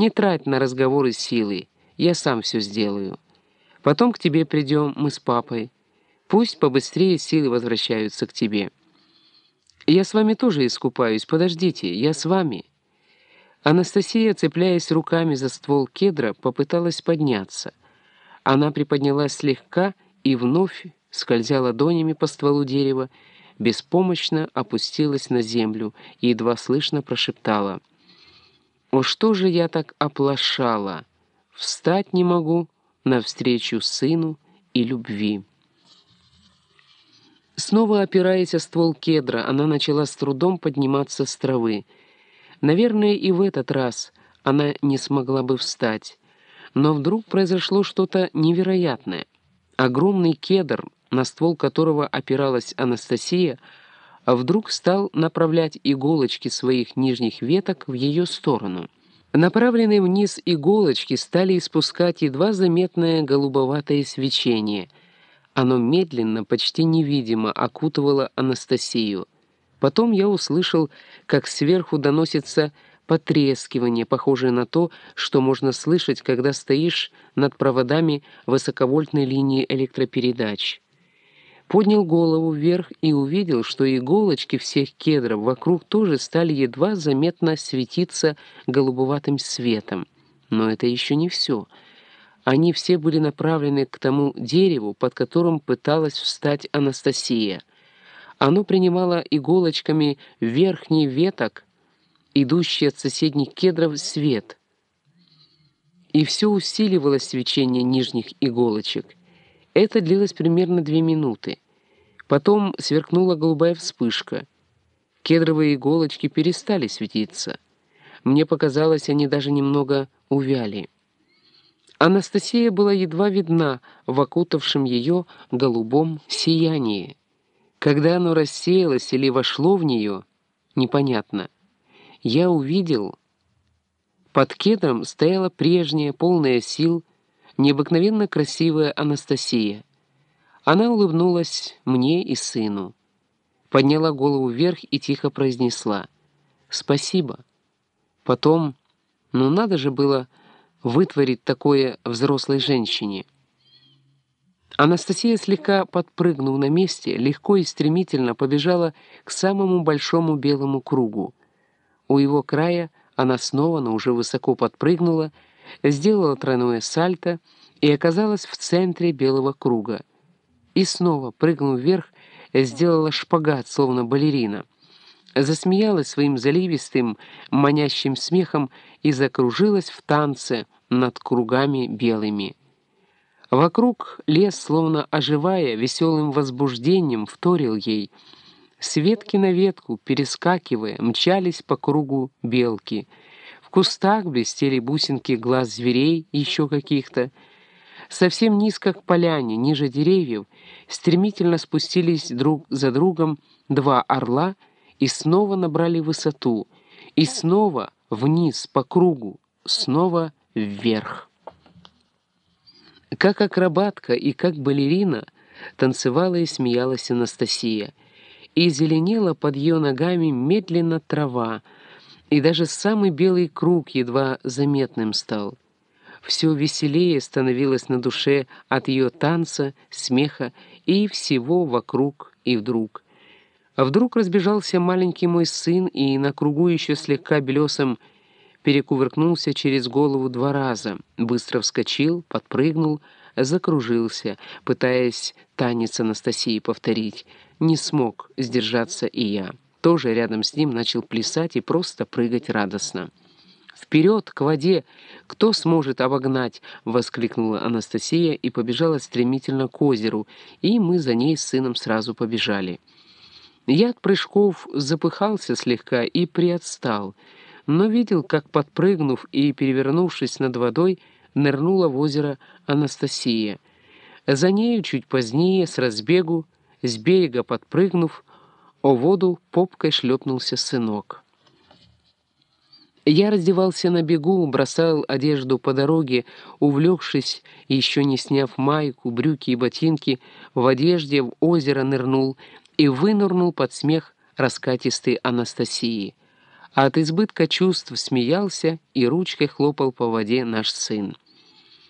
Не трать на разговоры силы, я сам все сделаю. Потом к тебе придем мы с папой. Пусть побыстрее силы возвращаются к тебе. Я с вами тоже искупаюсь, подождите, я с вами». Анастасия, цепляясь руками за ствол кедра, попыталась подняться. Она приподнялась слегка и вновь, скользя ладонями по стволу дерева, беспомощно опустилась на землю и едва слышно прошептала. «О, что же я так оплошала? Встать не могу навстречу сыну и любви». Снова опираясь о ствол кедра, она начала с трудом подниматься с травы. Наверное, и в этот раз она не смогла бы встать. Но вдруг произошло что-то невероятное. Огромный кедр, на ствол которого опиралась Анастасия, вдруг стал направлять иголочки своих нижних веток в ее сторону. Направленные вниз иголочки стали испускать едва заметное голубоватое свечение. Оно медленно, почти невидимо окутывало Анастасию. Потом я услышал, как сверху доносится потрескивание, похожее на то, что можно слышать, когда стоишь над проводами высоковольтной линии электропередач. Поднял голову вверх и увидел, что иголочки всех кедров вокруг тоже стали едва заметно светиться голубоватым светом. Но это еще не все. Они все были направлены к тому дереву, под которым пыталась встать Анастасия. Оно принимало иголочками верхний веток, идущий от соседних кедров, свет. И все усиливалось свечение нижних иголочек. Это длилось примерно две минуты. Потом сверкнула голубая вспышка. Кедровые иголочки перестали светиться. Мне показалось, они даже немного увяли. Анастасия была едва видна в окутавшем ее голубом сиянии. Когда оно рассеялось или вошло в нее, непонятно — я увидел... Под кедром стояла прежняя, полная сил, необыкновенно красивая Анастасия. Она улыбнулась мне и сыну, подняла голову вверх и тихо произнесла «Спасибо». Потом, ну надо же было вытворить такое взрослой женщине. Анастасия, слегка подпрыгнув на месте, легко и стремительно побежала к самому большому белому кругу. У его края она снова, но уже высоко подпрыгнула, сделала тройное сальто и оказалась в центре белого круга. И снова, прыгнув вверх, сделала шпагат, словно балерина. Засмеялась своим заливистым, манящим смехом и закружилась в танце над кругами белыми. Вокруг лес, словно оживая, веселым возбуждением вторил ей — с ветки на ветку, перескакивая, мчались по кругу белки. Кустах блестели бусинки глаз зверей, еще каких-то. Совсем низко к поляне, ниже деревьев, стремительно спустились друг за другом два орла и снова набрали высоту, и снова вниз по кругу, снова вверх. Как акробатка и как балерина танцевала и смеялась Анастасия — и зеленела под ее ногами медленно трава, и даже самый белый круг едва заметным стал. Все веселее становилось на душе от ее танца, смеха и всего вокруг и вдруг. А вдруг разбежался маленький мой сын и на кругу еще слегка белесом перекувыркнулся через голову два раза, быстро вскочил, подпрыгнул, закружился, пытаясь танец Анастасии повторить — не смог сдержаться и я. Тоже рядом с ним начал плясать и просто прыгать радостно. «Вперед, к воде! Кто сможет обогнать?» — воскликнула Анастасия и побежала стремительно к озеру, и мы за ней с сыном сразу побежали. Я от прыжков запыхался слегка и приотстал, но видел, как, подпрыгнув и перевернувшись над водой, нырнула в озеро Анастасия. За нею чуть позднее, с разбегу, с берега подпрыгнув, о воду попкой шлепнулся сынок. Я раздевался на бегу, бросал одежду по дороге, увлекшись, еще не сняв майку, брюки и ботинки, в одежде в озеро нырнул и вынырнул под смех раскатистой Анастасии. а от избытка чувств смеялся и ручкой хлопал по воде наш сын.